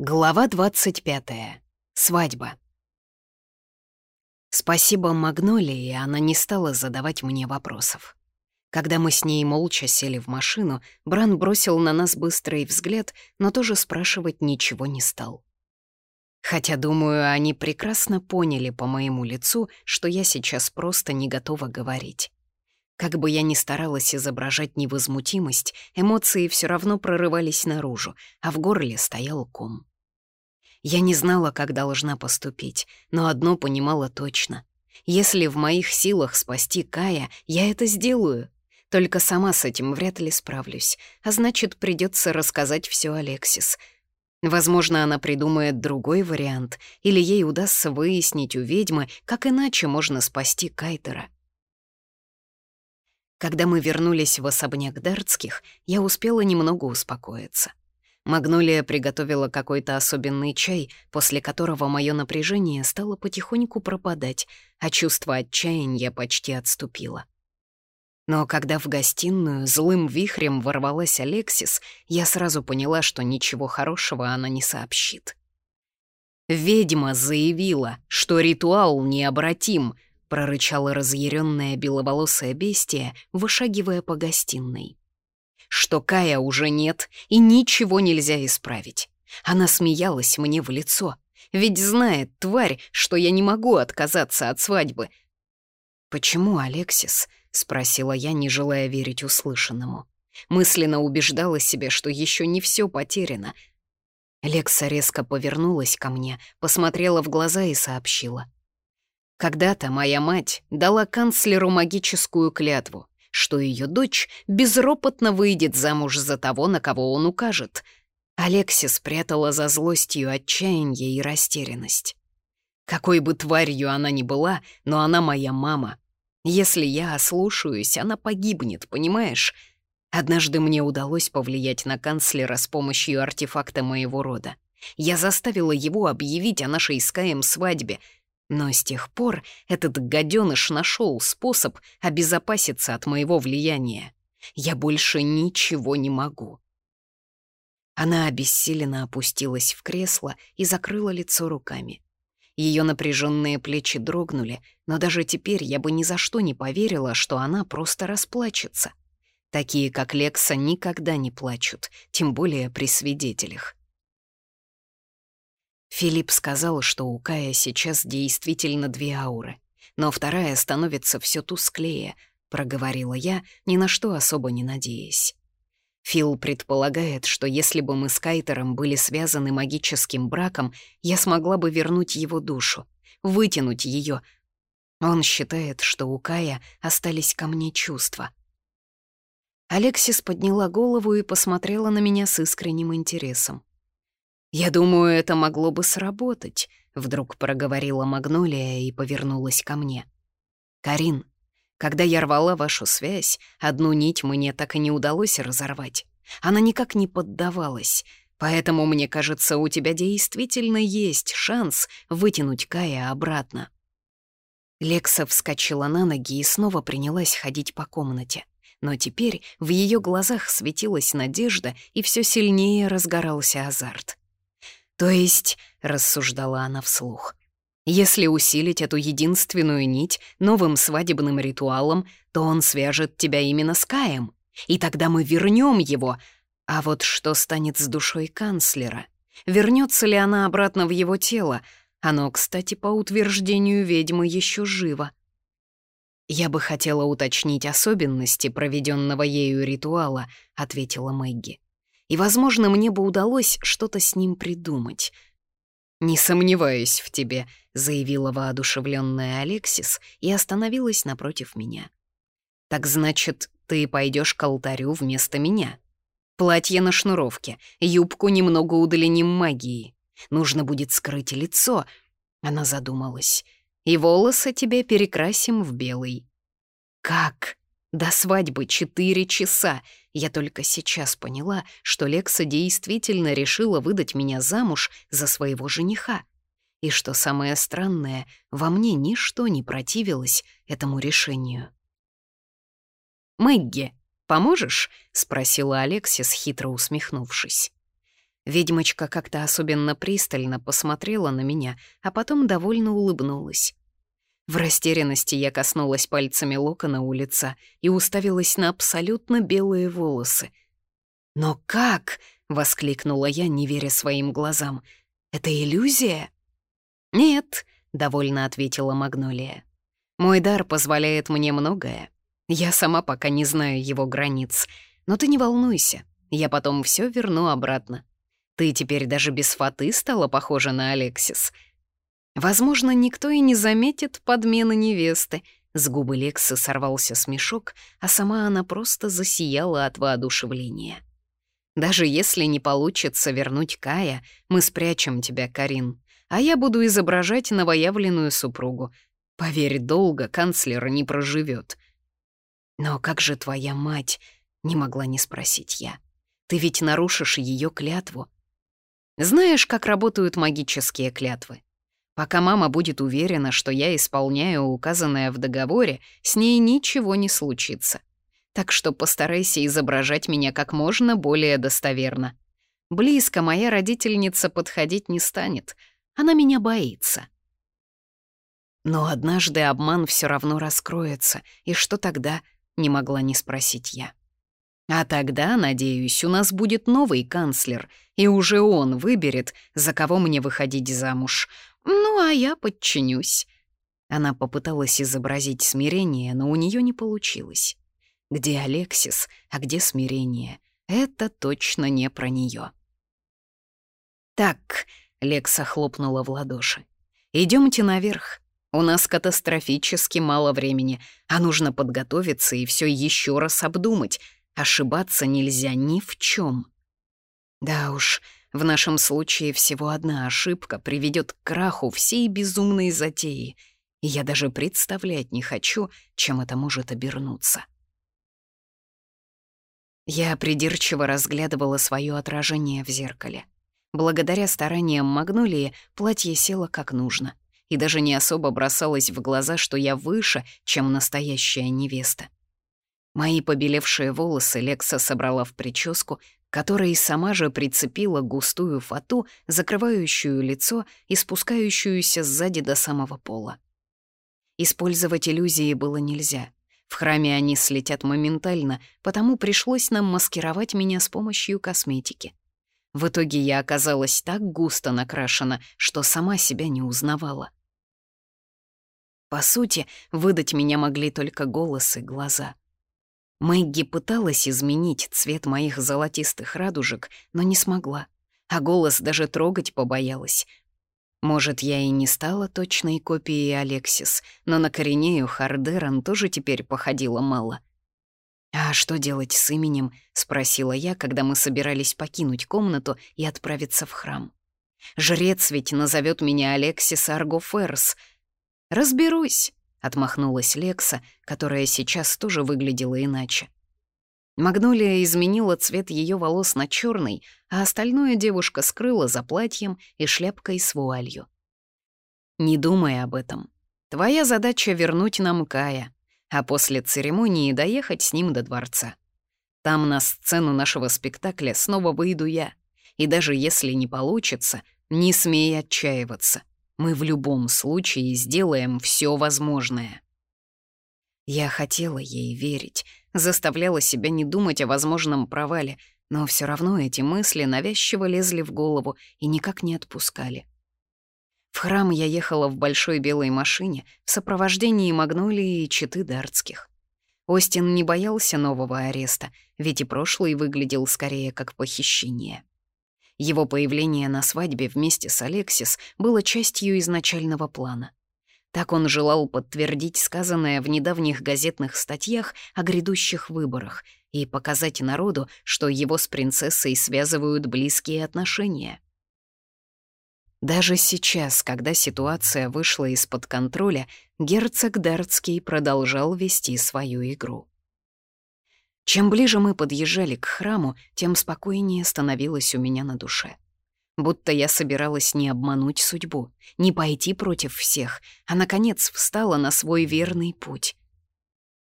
Глава 25. Свадьба. Спасибо Магнолии, она не стала задавать мне вопросов. Когда мы с ней молча сели в машину, Бран бросил на нас быстрый взгляд, но тоже спрашивать ничего не стал. Хотя, думаю, они прекрасно поняли по моему лицу, что я сейчас просто не готова говорить. Как бы я ни старалась изображать невозмутимость, эмоции все равно прорывались наружу, а в горле стоял ком. Я не знала, как должна поступить, но одно понимала точно. Если в моих силах спасти Кая, я это сделаю. Только сама с этим вряд ли справлюсь, а значит, придется рассказать все Алексис. Возможно, она придумает другой вариант, или ей удастся выяснить у ведьмы, как иначе можно спасти Кайтера. Когда мы вернулись в особняк Дартских, я успела немного успокоиться. Магнолия приготовила какой-то особенный чай, после которого мое напряжение стало потихоньку пропадать, а чувство отчаяния почти отступило. Но когда в гостиную злым вихрем ворвалась Алексис, я сразу поняла, что ничего хорошего она не сообщит. Ведьма заявила, что ритуал необратим —— прорычала разъяренное беловолосое бестие, вышагивая по гостиной. «Что Кая уже нет, и ничего нельзя исправить. Она смеялась мне в лицо, ведь знает, тварь, что я не могу отказаться от свадьбы». «Почему, Алексис?» — спросила я, не желая верить услышанному. Мысленно убеждала себя, что еще не все потеряно. Лекса резко повернулась ко мне, посмотрела в глаза и сообщила — когда-то моя мать дала канцлеру магическую клятву, что ее дочь безропотно выйдет замуж за того, на кого он укажет. Алексис спрятала за злостью отчаяние и растерянность. Какой бы тварью она ни была, но она моя мама. Если я ослушаюсь, она погибнет, понимаешь? Однажды мне удалось повлиять на канцлера с помощью артефакта моего рода. Я заставила его объявить о нашей с Каем свадьбе — но с тех пор этот гаденыш нашел способ обезопаситься от моего влияния. Я больше ничего не могу. Она обессиленно опустилась в кресло и закрыла лицо руками. Ее напряженные плечи дрогнули, но даже теперь я бы ни за что не поверила, что она просто расплачется. Такие, как Лекса, никогда не плачут, тем более при свидетелях. Филипп сказал, что у Кая сейчас действительно две ауры, но вторая становится все тусклее, проговорила я, ни на что особо не надеясь. Фил предполагает, что если бы мы с Кайтером были связаны магическим браком, я смогла бы вернуть его душу, вытянуть ее. Он считает, что у Кая остались ко мне чувства. Алексис подняла голову и посмотрела на меня с искренним интересом. «Я думаю, это могло бы сработать», — вдруг проговорила Магнолия и повернулась ко мне. «Карин, когда я рвала вашу связь, одну нить мне так и не удалось разорвать. Она никак не поддавалась, поэтому, мне кажется, у тебя действительно есть шанс вытянуть Кая обратно». Лекса вскочила на ноги и снова принялась ходить по комнате. Но теперь в ее глазах светилась надежда, и все сильнее разгорался азарт. «То есть», — рассуждала она вслух, «если усилить эту единственную нить новым свадебным ритуалом, то он свяжет тебя именно с Каем, и тогда мы вернем его. А вот что станет с душой канцлера? Вернется ли она обратно в его тело? Оно, кстати, по утверждению ведьмы, еще живо». «Я бы хотела уточнить особенности проведенного ею ритуала», — ответила Мэгги и, возможно, мне бы удалось что-то с ним придумать. «Не сомневаюсь в тебе», — заявила воодушевленная Алексис и остановилась напротив меня. «Так значит, ты пойдешь к алтарю вместо меня? Платье на шнуровке, юбку немного удлиним магией. Нужно будет скрыть лицо», — она задумалась, «и волосы тебе перекрасим в белый». «Как?» До свадьбы четыре часа. Я только сейчас поняла, что Лекса действительно решила выдать меня замуж за своего жениха. И что самое странное, во мне ничто не противилось этому решению. «Мэгги, поможешь?» — спросила Алексис, хитро усмехнувшись. Ведьмочка как-то особенно пристально посмотрела на меня, а потом довольно улыбнулась. В растерянности я коснулась пальцами локона у лица и уставилась на абсолютно белые волосы. «Но как?» — воскликнула я, не веря своим глазам. «Это иллюзия?» «Нет», — довольно ответила Магнолия. «Мой дар позволяет мне многое. Я сама пока не знаю его границ. Но ты не волнуйся, я потом все верну обратно. Ты теперь даже без фаты стала похожа на Алексис. Возможно, никто и не заметит подмены невесты. С губы Лексы сорвался смешок, а сама она просто засияла от воодушевления. Даже если не получится вернуть Кая, мы спрячем тебя, Карин, а я буду изображать новоявленную супругу. Поверь, долго канцлер не проживет. Но как же твоя мать? Не могла не спросить я. Ты ведь нарушишь ее клятву. Знаешь, как работают магические клятвы? Пока мама будет уверена, что я исполняю указанное в договоре, с ней ничего не случится. Так что постарайся изображать меня как можно более достоверно. Близко моя родительница подходить не станет. Она меня боится. Но однажды обман все равно раскроется, и что тогда, не могла не спросить я. А тогда, надеюсь, у нас будет новый канцлер, и уже он выберет, за кого мне выходить замуж. Ну, а я подчинюсь». Она попыталась изобразить смирение, но у нее не получилось. Где Алексис, а где смирение? Это точно не про нее. «Так», — Лекса хлопнула в ладоши, — «идемте наверх. У нас катастрофически мало времени, а нужно подготовиться и все еще раз обдумать, Ошибаться нельзя ни в чем. Да уж, в нашем случае всего одна ошибка приведет к краху всей безумной затеи, и я даже представлять не хочу, чем это может обернуться. Я придирчиво разглядывала свое отражение в зеркале. Благодаря стараниям Магнолии платье село как нужно, и даже не особо бросалось в глаза, что я выше, чем настоящая невеста. Мои побелевшие волосы Лекса собрала в прическу, которой сама же прицепила густую фату, закрывающую лицо и спускающуюся сзади до самого пола. Использовать иллюзии было нельзя. В храме они слетят моментально, потому пришлось нам маскировать меня с помощью косметики. В итоге я оказалась так густо накрашена, что сама себя не узнавала. По сути, выдать меня могли только голос и глаза — Мэгги пыталась изменить цвет моих золотистых радужек, но не смогла, а голос даже трогать побоялась. Может, я и не стала точной копией Алексис, но на Коренею Хардеран тоже теперь походила мало. «А что делать с именем?» — спросила я, когда мы собирались покинуть комнату и отправиться в храм. «Жрец ведь назовет меня Алексис Аргоферс. Разберусь. — отмахнулась Лекса, которая сейчас тоже выглядела иначе. Магнолия изменила цвет ее волос на черный, а остальное девушка скрыла за платьем и шляпкой с вуалью. «Не думай об этом. Твоя задача — вернуть нам Кая, а после церемонии доехать с ним до дворца. Там на сцену нашего спектакля снова выйду я, и даже если не получится, не смей отчаиваться. Мы в любом случае сделаем все возможное. Я хотела ей верить, заставляла себя не думать о возможном провале, но все равно эти мысли навязчиво лезли в голову и никак не отпускали. В храм я ехала в большой белой машине в сопровождении Магнолии и Читы Дартских. Остин не боялся нового ареста, ведь и прошлый выглядел скорее как похищение. Его появление на свадьбе вместе с Алексис было частью изначального плана. Так он желал подтвердить сказанное в недавних газетных статьях о грядущих выборах и показать народу, что его с принцессой связывают близкие отношения. Даже сейчас, когда ситуация вышла из-под контроля, герцог Дартский продолжал вести свою игру. Чем ближе мы подъезжали к храму, тем спокойнее становилось у меня на душе. Будто я собиралась не обмануть судьбу, не пойти против всех, а, наконец, встала на свой верный путь.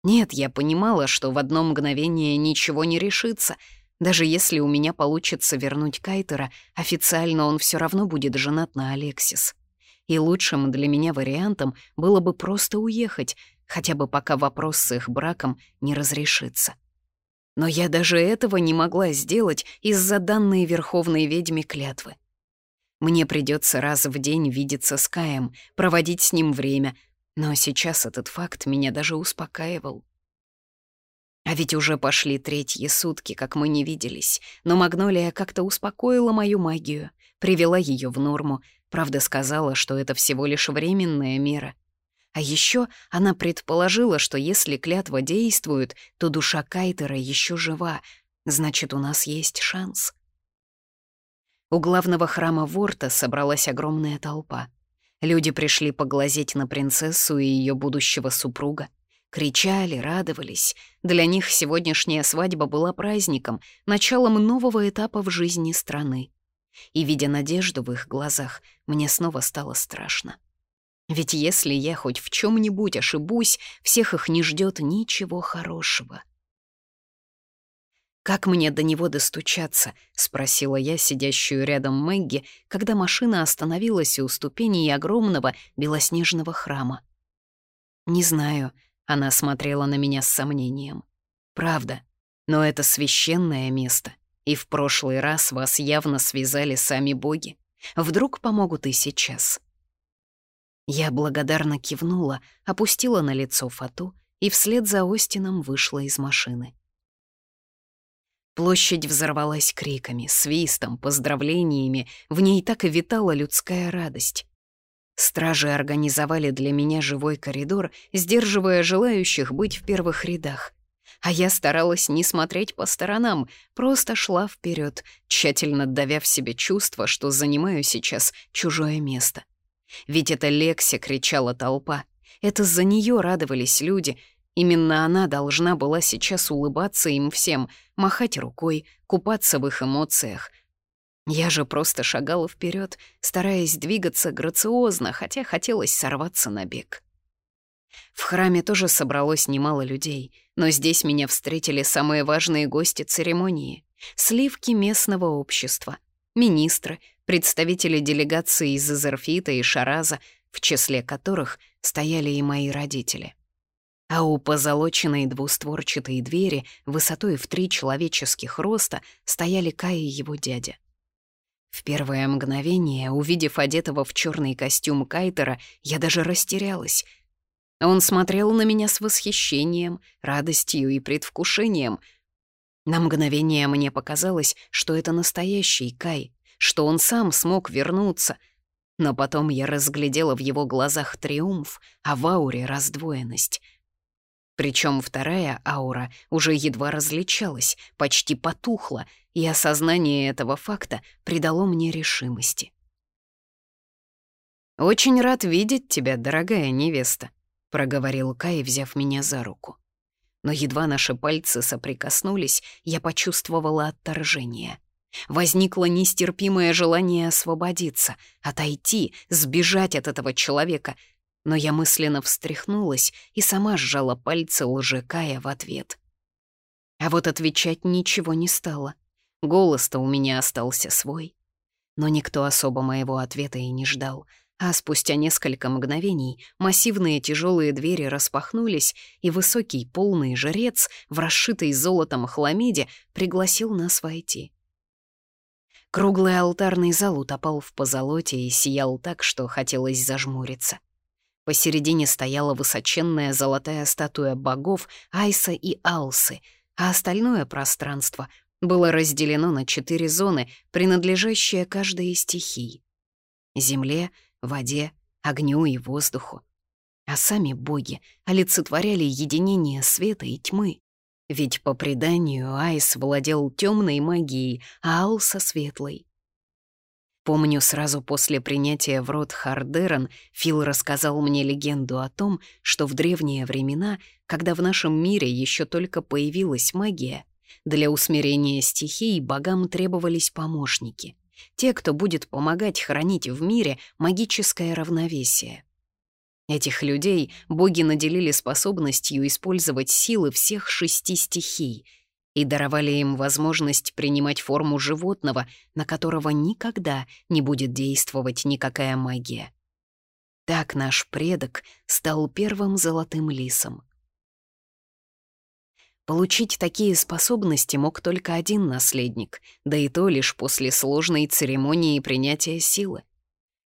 Нет, я понимала, что в одно мгновение ничего не решится, Даже если у меня получится вернуть Кайтера, официально он все равно будет женат на Алексис. И лучшим для меня вариантом было бы просто уехать, хотя бы пока вопрос с их браком не разрешится. Но я даже этого не могла сделать из-за данной Верховной Ведьме клятвы. Мне придется раз в день видеться с Каем, проводить с ним время, но сейчас этот факт меня даже успокаивал. А ведь уже пошли третьи сутки, как мы не виделись, но Магнолия как-то успокоила мою магию, привела ее в норму, правда сказала, что это всего лишь временная мера. А еще она предположила, что если клятва действует, то душа Кайтера еще жива, значит, у нас есть шанс. У главного храма Ворта собралась огромная толпа. Люди пришли поглазеть на принцессу и ее будущего супруга. Кричали, радовались. Для них сегодняшняя свадьба была праздником, началом нового этапа в жизни страны. И, видя надежду в их глазах, мне снова стало страшно. Ведь если я хоть в чем нибудь ошибусь, всех их не ждет ничего хорошего. «Как мне до него достучаться?» — спросила я сидящую рядом Мэгги, когда машина остановилась у ступеней огромного белоснежного храма. «Не знаю», она смотрела на меня с сомнением. «Правда, но это священное место, и в прошлый раз вас явно связали сами боги. Вдруг помогут и сейчас». Я благодарно кивнула, опустила на лицо фату и вслед за Остином вышла из машины. Площадь взорвалась криками, свистом, поздравлениями, в ней так и витала людская радость. Стражи организовали для меня живой коридор, сдерживая желающих быть в первых рядах. А я старалась не смотреть по сторонам, просто шла вперед, тщательно давя в себе чувство, что занимаю сейчас чужое место. Ведь это Лекси кричала толпа. Это за нее радовались люди. Именно она должна была сейчас улыбаться им всем, махать рукой, купаться в их эмоциях — я же просто шагала вперед, стараясь двигаться грациозно, хотя хотелось сорваться на бег. В храме тоже собралось немало людей, но здесь меня встретили самые важные гости церемонии — сливки местного общества, министры, представители делегации из Изерфита и Шараза, в числе которых стояли и мои родители. А у позолоченной двустворчатой двери высотой в три человеческих роста стояли Кай и его дядя — в первое мгновение, увидев одетого в черный костюм Кайтера, я даже растерялась. Он смотрел на меня с восхищением, радостью и предвкушением. На мгновение мне показалось, что это настоящий Кай, что он сам смог вернуться. Но потом я разглядела в его глазах триумф, а в ауре раздвоенность — причем вторая аура уже едва различалась, почти потухла, и осознание этого факта придало мне решимости. «Очень рад видеть тебя, дорогая невеста», — проговорил Кай, взяв меня за руку. Но едва наши пальцы соприкоснулись, я почувствовала отторжение. Возникло нестерпимое желание освободиться, отойти, сбежать от этого человека, но я мысленно встряхнулась и сама сжала пальцы лжекая в ответ. А вот отвечать ничего не стало. Голос-то у меня остался свой. Но никто особо моего ответа и не ждал, а спустя несколько мгновений массивные тяжелые двери распахнулись, и высокий полный жрец в расшитой золотом хламиде пригласил нас войти. Круглый алтарный зал утопал в позолоте и сиял так, что хотелось зажмуриться. Посередине стояла высоченная золотая статуя богов Айса и Алсы, а остальное пространство было разделено на четыре зоны, принадлежащие каждой из стихий — земле, воде, огню и воздуху. А сами боги олицетворяли единение света и тьмы. Ведь по преданию Айс владел темной магией, а Алса — светлой. Помню, сразу после принятия в рот Хардерон Фил рассказал мне легенду о том, что в древние времена, когда в нашем мире еще только появилась магия, для усмирения стихий богам требовались помощники. Те, кто будет помогать хранить в мире магическое равновесие. Этих людей боги наделили способностью использовать силы всех шести стихий, и даровали им возможность принимать форму животного, на которого никогда не будет действовать никакая магия. Так наш предок стал первым золотым лисом. Получить такие способности мог только один наследник, да и то лишь после сложной церемонии принятия силы.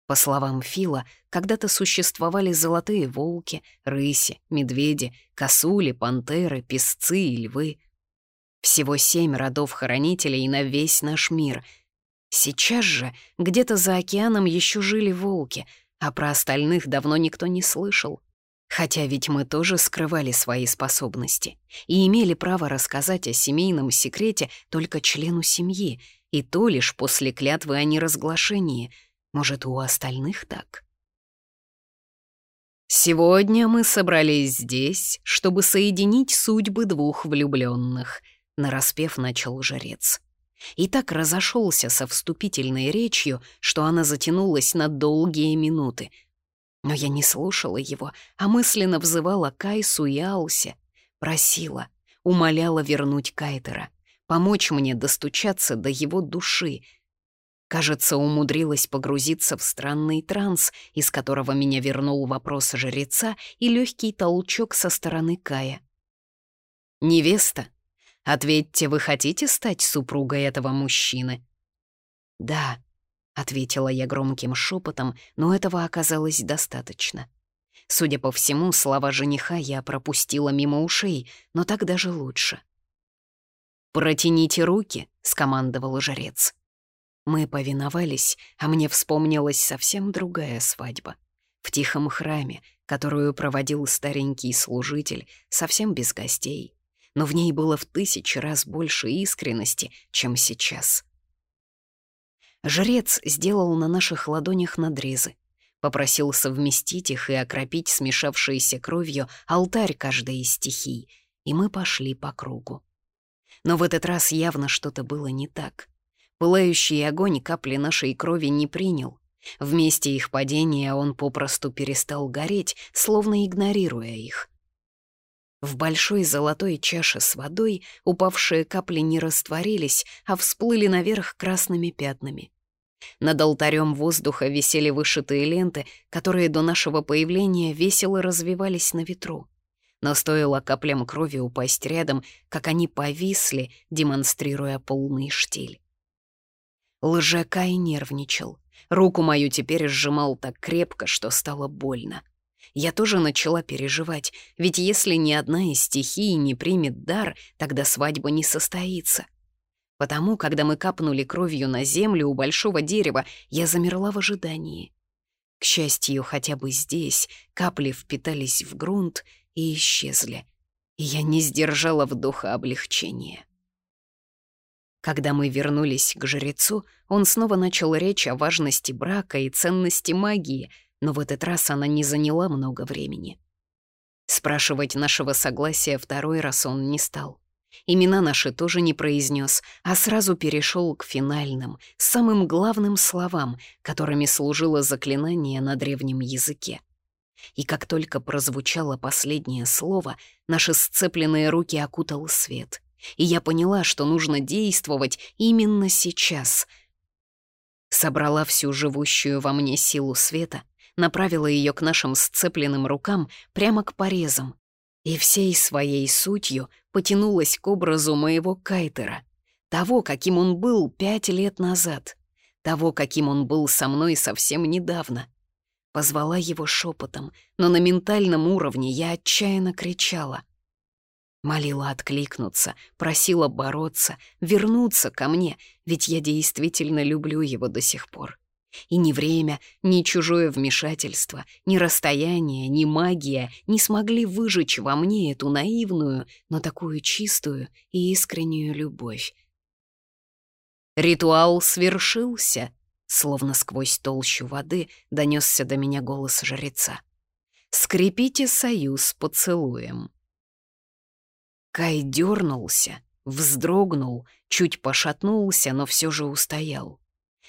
По словам Фила, когда-то существовали золотые волки, рыси, медведи, косули, пантеры, песцы и львы — всего семь родов хранителей на весь наш мир. Сейчас же где-то за океаном еще жили волки, а про остальных давно никто не слышал. Хотя ведь мы тоже скрывали свои способности и имели право рассказать о семейном секрете только члену семьи, и то лишь после клятвы о неразглашении. Может, у остальных так? Сегодня мы собрались здесь, чтобы соединить судьбы двух влюбленных — нараспев начал жрец. И так разошелся со вступительной речью, что она затянулась на долгие минуты. Но я не слушала его, а мысленно взывала Кайсу и Алсе, просила, умоляла вернуть Кайтера, помочь мне достучаться до его души. Кажется, умудрилась погрузиться в странный транс, из которого меня вернул вопрос жреца и легкий толчок со стороны Кая. «Невеста, Ответьте, вы хотите стать супругой этого мужчины?» «Да», — ответила я громким шепотом, но этого оказалось достаточно. Судя по всему, слова жениха я пропустила мимо ушей, но так даже лучше. «Протяните руки», — скомандовал жрец. Мы повиновались, а мне вспомнилась совсем другая свадьба. В тихом храме, которую проводил старенький служитель, совсем без гостей но в ней было в тысячи раз больше искренности, чем сейчас. Жрец сделал на наших ладонях надрезы, попросил совместить их и окропить смешавшейся кровью алтарь каждой из стихий, и мы пошли по кругу. Но в этот раз явно что-то было не так. Пылающий огонь капли нашей крови не принял. Вместе их падения он попросту перестал гореть, словно игнорируя их. В большой золотой чаше с водой упавшие капли не растворились, а всплыли наверх красными пятнами. Над алтарем воздуха висели вышитые ленты, которые до нашего появления весело развивались на ветру. Но стоило каплям крови упасть рядом, как они повисли, демонстрируя полный штиль. Лжекай нервничал. Руку мою теперь сжимал так крепко, что стало больно я тоже начала переживать, ведь если ни одна из стихий не примет дар, тогда свадьба не состоится. Потому, когда мы капнули кровью на землю у большого дерева, я замерла в ожидании. К счастью, хотя бы здесь капли впитались в грунт и исчезли, и я не сдержала вдоха облегчения. Когда мы вернулись к жрецу, он снова начал речь о важности брака и ценности магии — но в этот раз она не заняла много времени. Спрашивать нашего согласия второй раз он не стал. Имена наши тоже не произнес, а сразу перешел к финальным, самым главным словам, которыми служило заклинание на древнем языке. И как только прозвучало последнее слово, наши сцепленные руки окутал свет. И я поняла, что нужно действовать именно сейчас. Собрала всю живущую во мне силу света направила ее к нашим сцепленным рукам прямо к порезам и всей своей сутью потянулась к образу моего Кайтера, того, каким он был пять лет назад, того, каким он был со мной совсем недавно. Позвала его шепотом, но на ментальном уровне я отчаянно кричала. Молила откликнуться, просила бороться, вернуться ко мне, ведь я действительно люблю его до сих пор. И ни время, ни чужое вмешательство, ни расстояние, ни магия не смогли выжечь во мне эту наивную, но такую чистую и искреннюю любовь. Ритуал свершился, словно сквозь толщу воды донесся до меня голос жреца. «Скрепите союз поцелуем». Кай дернулся, вздрогнул, чуть пошатнулся, но все же устоял.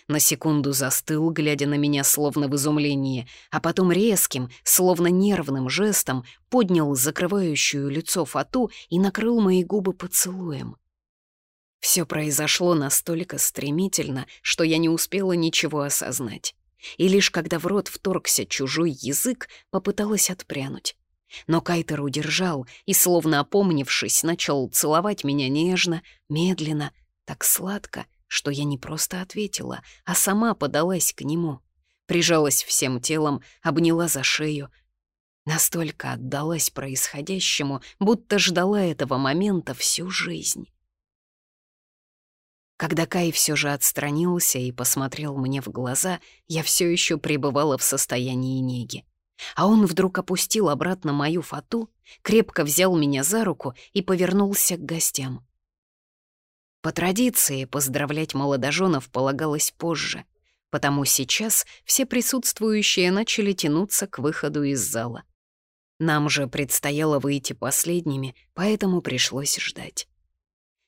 На секунду застыл, глядя на меня словно в изумлении, а потом резким, словно нервным жестом поднял закрывающую лицо фату и накрыл мои губы поцелуем. Все произошло настолько стремительно, что я не успела ничего осознать. И лишь когда в рот вторгся чужой язык, попыталась отпрянуть. Но Кайтер удержал и, словно опомнившись, начал целовать меня нежно, медленно, так сладко, что я не просто ответила, а сама подалась к нему. Прижалась всем телом, обняла за шею. Настолько отдалась происходящему, будто ждала этого момента всю жизнь. Когда Кай все же отстранился и посмотрел мне в глаза, я все еще пребывала в состоянии неги. А он вдруг опустил обратно мою фату, крепко взял меня за руку и повернулся к гостям. По традиции поздравлять молодоженов полагалось позже, потому сейчас все присутствующие начали тянуться к выходу из зала. Нам же предстояло выйти последними, поэтому пришлось ждать.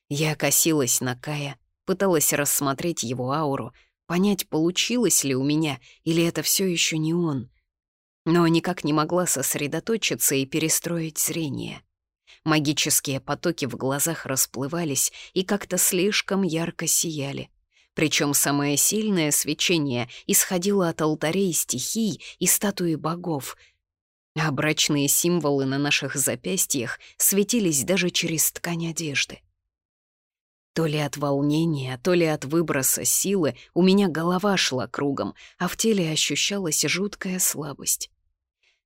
Я косилась на Кая, пыталась рассмотреть его ауру, понять, получилось ли у меня, или это все еще не он. Но никак не могла сосредоточиться и перестроить зрение. Магические потоки в глазах расплывались и как-то слишком ярко сияли. Причем самое сильное свечение исходило от алтарей стихий и статуи богов, а брачные символы на наших запястьях светились даже через ткань одежды. То ли от волнения, то ли от выброса силы у меня голова шла кругом, а в теле ощущалась жуткая слабость.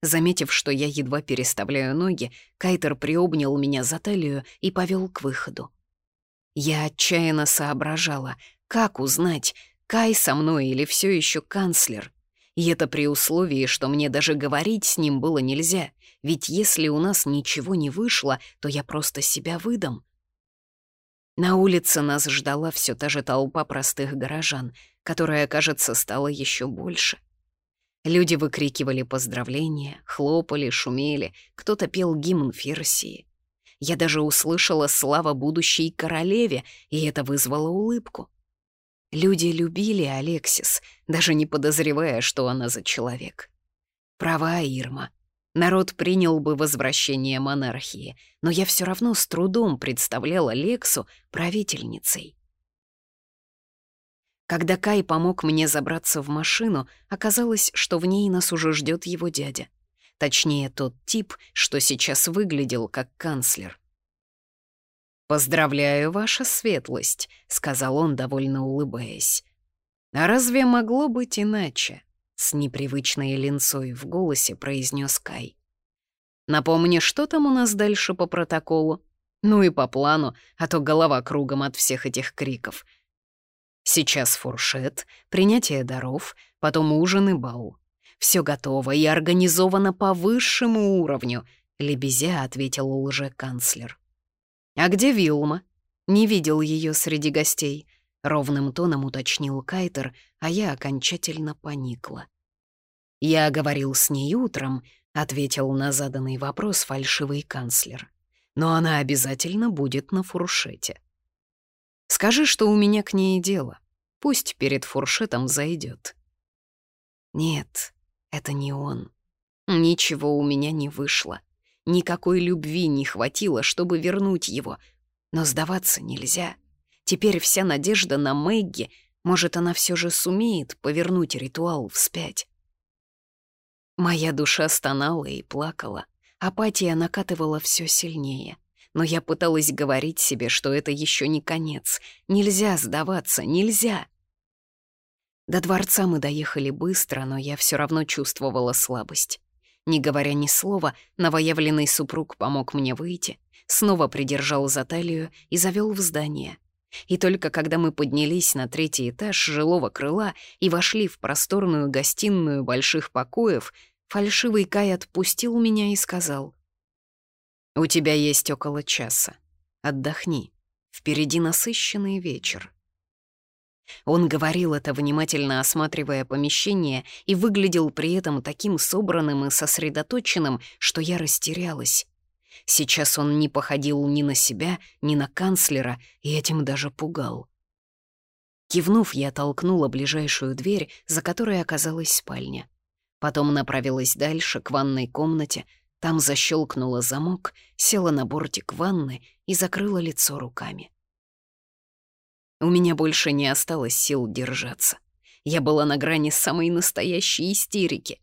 Заметив, что я едва переставляю ноги, Кайтер приобнял меня за талию и повел к выходу. Я отчаянно соображала, как узнать, Кай со мной или все еще канцлер. И это при условии, что мне даже говорить с ним было нельзя, ведь если у нас ничего не вышло, то я просто себя выдам. На улице нас ждала все та же толпа простых горожан, которая, кажется, стала еще больше. Люди выкрикивали поздравления, хлопали, шумели, кто-то пел гимн Ферсии. Я даже услышала «Слава будущей королеве», и это вызвало улыбку. Люди любили Алексис, даже не подозревая, что она за человек. Права Ирма. Народ принял бы возвращение монархии, но я все равно с трудом представляла Лексу правительницей. Когда Кай помог мне забраться в машину, оказалось, что в ней нас уже ждет его дядя. Точнее, тот тип, что сейчас выглядел как канцлер. «Поздравляю, ваша светлость», — сказал он, довольно улыбаясь. «А разве могло быть иначе?» — с непривычной линцой в голосе произнес Кай. «Напомни, что там у нас дальше по протоколу? Ну и по плану, а то голова кругом от всех этих криков. Сейчас фуршет, принятие даров, потом ужин и бал. Все готово и организовано по высшему уровню», — лебезя ответил лже-канцлер. «А где Вилма?» «Не видел ее среди гостей», — ровным тоном уточнил Кайтер, а я окончательно поникла. «Я говорил с ней утром», — ответил на заданный вопрос фальшивый канцлер. «Но она обязательно будет на фуршете». Скажи, что у меня к ней дело. Пусть перед фуршетом зайдет. Нет, это не он. Ничего у меня не вышло. Никакой любви не хватило, чтобы вернуть его. Но сдаваться нельзя. Теперь вся надежда на Мэгги. Может, она все же сумеет повернуть ритуал вспять. Моя душа стонала и плакала. Апатия накатывала все сильнее — но я пыталась говорить себе, что это еще не конец. Нельзя сдаваться, нельзя. До дворца мы доехали быстро, но я все равно чувствовала слабость. Не говоря ни слова, новоявленный супруг помог мне выйти, снова придержал за талию и завел в здание. И только когда мы поднялись на третий этаж жилого крыла и вошли в просторную гостиную больших покоев, фальшивый Кай отпустил меня и сказал, у тебя есть около часа. Отдохни. Впереди насыщенный вечер. Он говорил это, внимательно осматривая помещение, и выглядел при этом таким собранным и сосредоточенным, что я растерялась. Сейчас он не походил ни на себя, ни на канцлера, и этим даже пугал. Кивнув, я толкнула ближайшую дверь, за которой оказалась спальня. Потом направилась дальше, к ванной комнате, там защелкнула замок, села на бортик ванны и закрыла лицо руками. У меня больше не осталось сил держаться. Я была на грани самой настоящей истерики.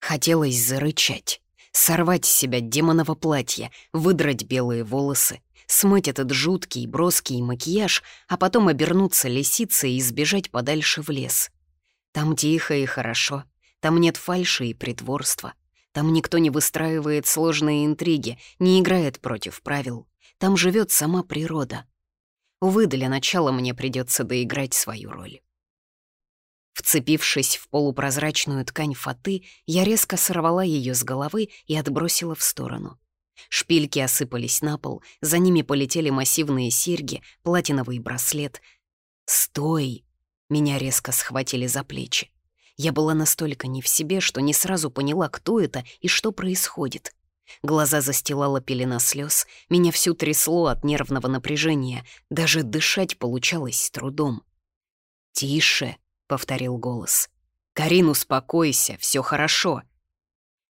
Хотелось зарычать, сорвать с себя демоново платье, выдрать белые волосы, смыть этот жуткий, броский макияж, а потом обернуться лисицей и сбежать подальше в лес. Там тихо и хорошо, там нет фальши и притворства, там никто не выстраивает сложные интриги, не играет против правил. Там живет сама природа. Увы, для начала мне придется доиграть свою роль. Вцепившись в полупрозрачную ткань фаты, я резко сорвала ее с головы и отбросила в сторону. Шпильки осыпались на пол, за ними полетели массивные серьги, платиновый браслет. «Стой!» — меня резко схватили за плечи. Я была настолько не в себе, что не сразу поняла, кто это и что происходит. Глаза застилала пелена слез, меня всю трясло от нервного напряжения, даже дышать получалось с трудом. «Тише», — повторил голос. «Карин, успокойся, все хорошо».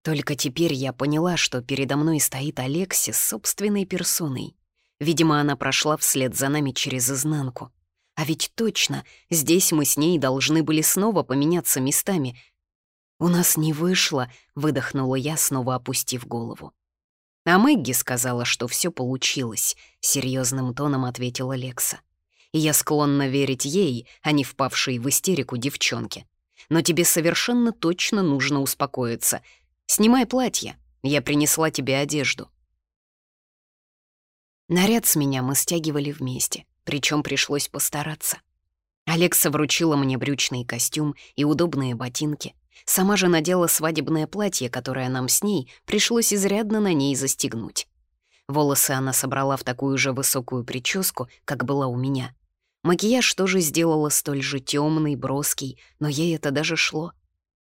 Только теперь я поняла, что передо мной стоит Алексис собственной персоной. Видимо, она прошла вслед за нами через изнанку. А ведь точно, здесь мы с ней должны были снова поменяться местами. «У нас не вышло», — выдохнула я, снова опустив голову. «А Мэгги сказала, что все получилось», — серьезным тоном ответила Лекса. «И я склонна верить ей, а не впавшей в истерику девчонке. Но тебе совершенно точно нужно успокоиться. Снимай платье, я принесла тебе одежду». Наряд с меня мы стягивали вместе, причем пришлось постараться. Алекса вручила мне брючный костюм и удобные ботинки. Сама же надела свадебное платье, которое нам с ней пришлось изрядно на ней застегнуть. Волосы она собрала в такую же высокую прическу, как была у меня. Макияж тоже сделала столь же темный, броский, но ей это даже шло.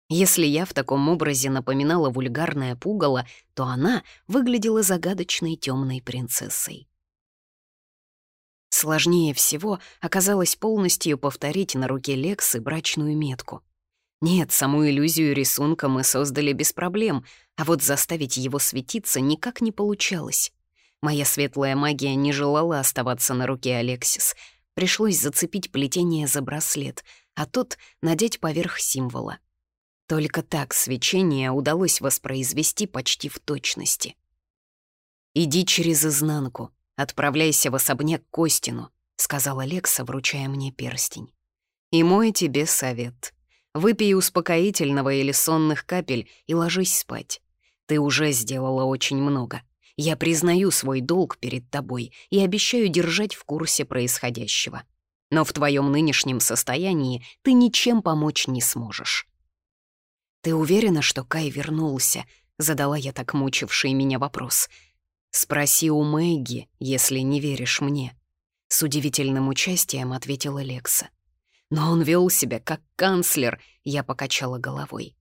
Если я в таком образе напоминала вульгарное пугало, то она выглядела загадочной темной принцессой. Сложнее всего оказалось полностью повторить на руке Лексы брачную метку. Нет, саму иллюзию рисунка мы создали без проблем, а вот заставить его светиться никак не получалось. Моя светлая магия не желала оставаться на руке Алексис. Пришлось зацепить плетение за браслет, а тот надеть поверх символа. Только так свечение удалось воспроизвести почти в точности. «Иди через изнанку, отправляйся в особняк Костину», — сказала Лекса, вручая мне перстень. «И мой тебе совет. Выпей успокоительного или сонных капель и ложись спать. Ты уже сделала очень много. Я признаю свой долг перед тобой и обещаю держать в курсе происходящего. Но в твоем нынешнем состоянии ты ничем помочь не сможешь. «Ты уверена, что Кай вернулся?» — задала я так мучивший меня вопрос. «Спроси у Мэгги, если не веришь мне». С удивительным участием ответила Лекса. «Но он вел себя как канцлер», — я покачала головой.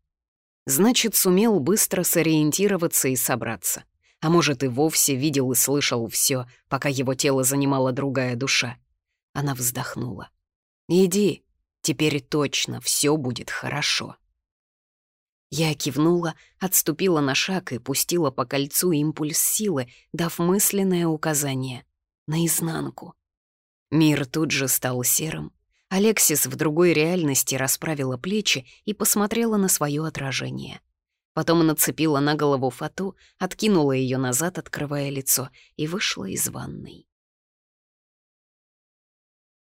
«Значит, сумел быстро сориентироваться и собраться. А может, и вовсе видел и слышал все, пока его тело занимала другая душа». Она вздохнула. «Иди, теперь точно все будет хорошо». Я кивнула, отступила на шаг и пустила по кольцу импульс силы, дав мысленное указание — наизнанку. Мир тут же стал серым. Алексис в другой реальности расправила плечи и посмотрела на свое отражение. Потом нацепила на голову фату, откинула ее назад, открывая лицо, и вышла из ванной.